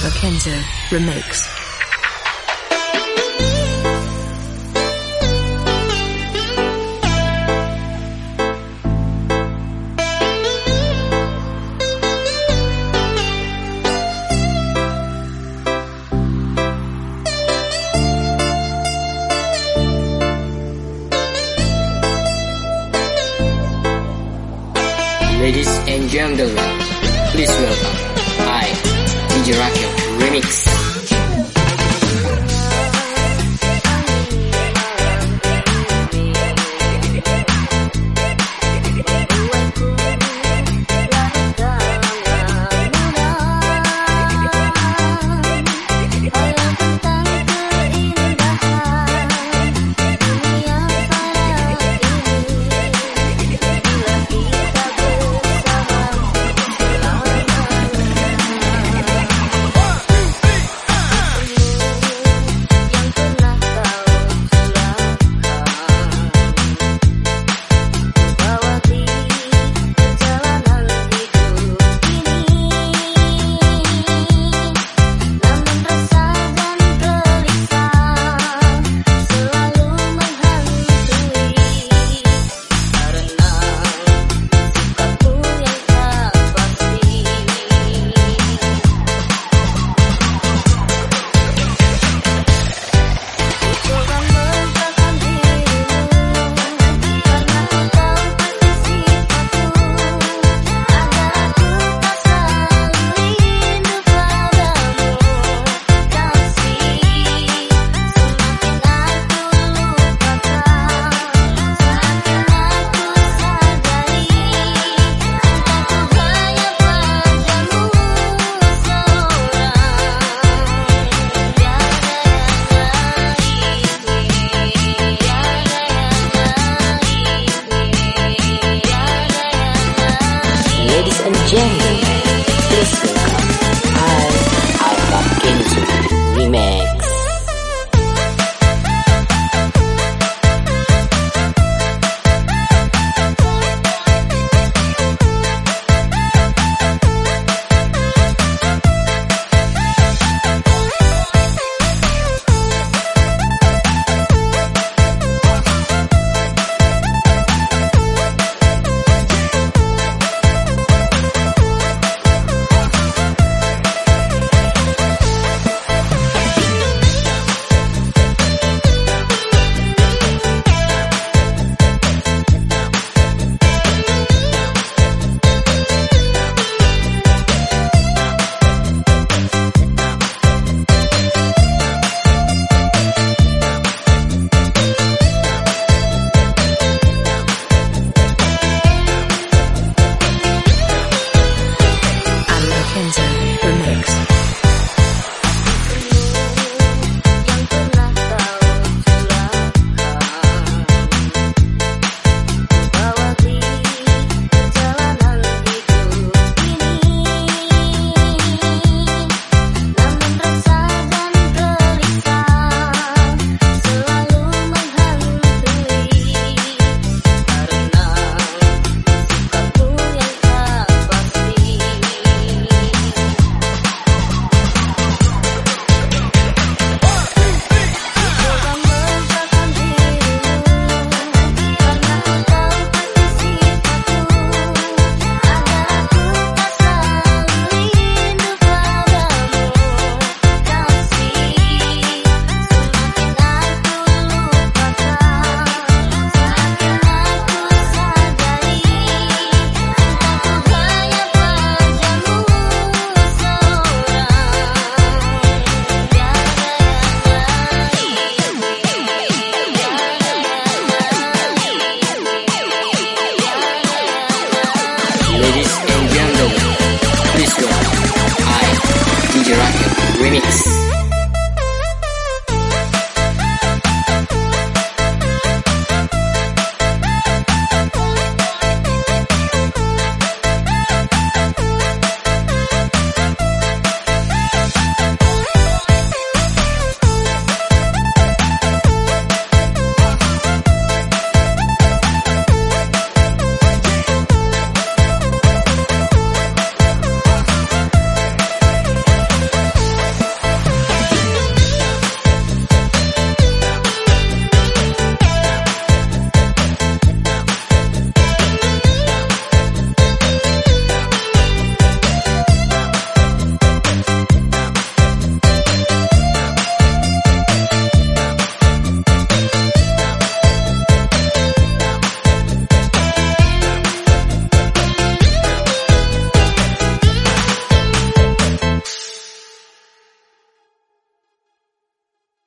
Silva Kenzo Remix. Ladies and gentlemen, please welcome DJ Rakel Remix. Remix.